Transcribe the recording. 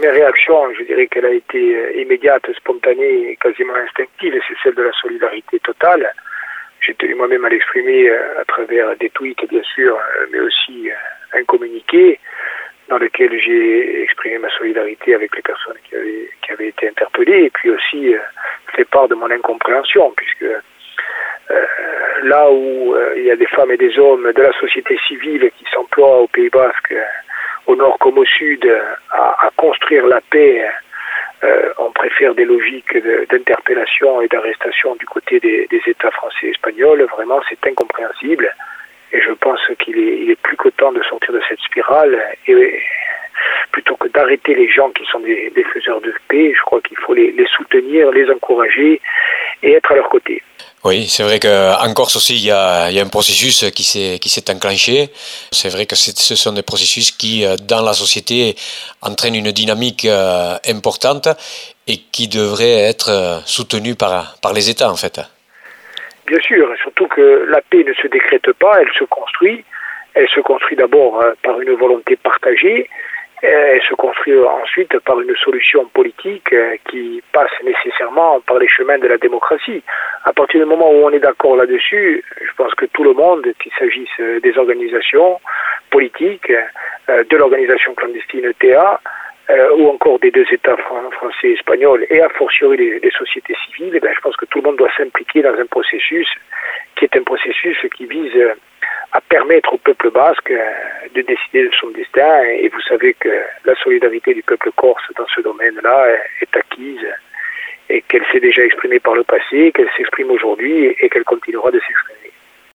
première réaction, je dirais qu'elle a été immédiate, spontanée et quasiment instinctive, c'est celle de la solidarité totale. J'ai tenu moi-même à l'exprimer à travers des tweets, bien sûr, mais aussi un communiqué dans lequel j'ai exprimé ma solidarité avec les personnes qui avaient, été interpellées et puis aussi fait part de mon incompréhension, puisque euh, là où euh, il y a des femmes et des hommes de la société civile qui s'emploient au Pays Basque, au nord comme au sud, à, construire la paix, euh, on préfère des logiques d'interpellation et d'arrestation du côté des, États français et espagnols. Vraiment, c'est incompréhensible. Et je pense qu'il est, il est plus que temps de sortir de cette spirale. Plutôt que d'arrêter les gens qui sont des, des faiseurs de paix, je crois qu'il faut les, les soutenir, les encourager et être à leur côté. Oui, c'est vrai qu'en Corse aussi, il y, a, il y a un processus qui s'est, enclenché. C'est vrai que ce sont des processus qui, euh, dans la société, entraînent une dynamique euh, importante et qui devraient être euh, soutenus par, par les États, en fait. Bien sûr, surtout que la paix ne se décrète pas, elle se construit. Elle se construit d'abord par une volonté partagée, elle se construit ensuite par une solution politique euh, qui passe nécessairement par les chemins de la démocratie. À partir du moment où on est d'accord là-dessus, je pense que tout le monde, qu'il s'agisse des organisations politiques, euh, de l'organisation clandestine TA, euh, ou encore des deux États français et espagnols, et a fortiori des, sociétés civiles, eh je pense que tout le monde doit s'impliquer dans un processus qui est un processus qui vise à permettre au peuple basque euh, de décider de son destin. Et vous savez que la solidarité du peuple corse dans ce domaine-là est acquise et qu'elle s'est déjà exprimée par le passé, qu'elle s'exprime aujourd'hui et qu'elle continuera de s'exprimer.